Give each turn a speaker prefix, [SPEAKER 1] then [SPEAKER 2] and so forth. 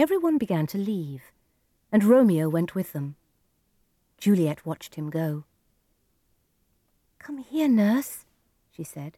[SPEAKER 1] Everyone began to leave, and Romeo went with them. Juliet watched him go. Come here, nurse, she said.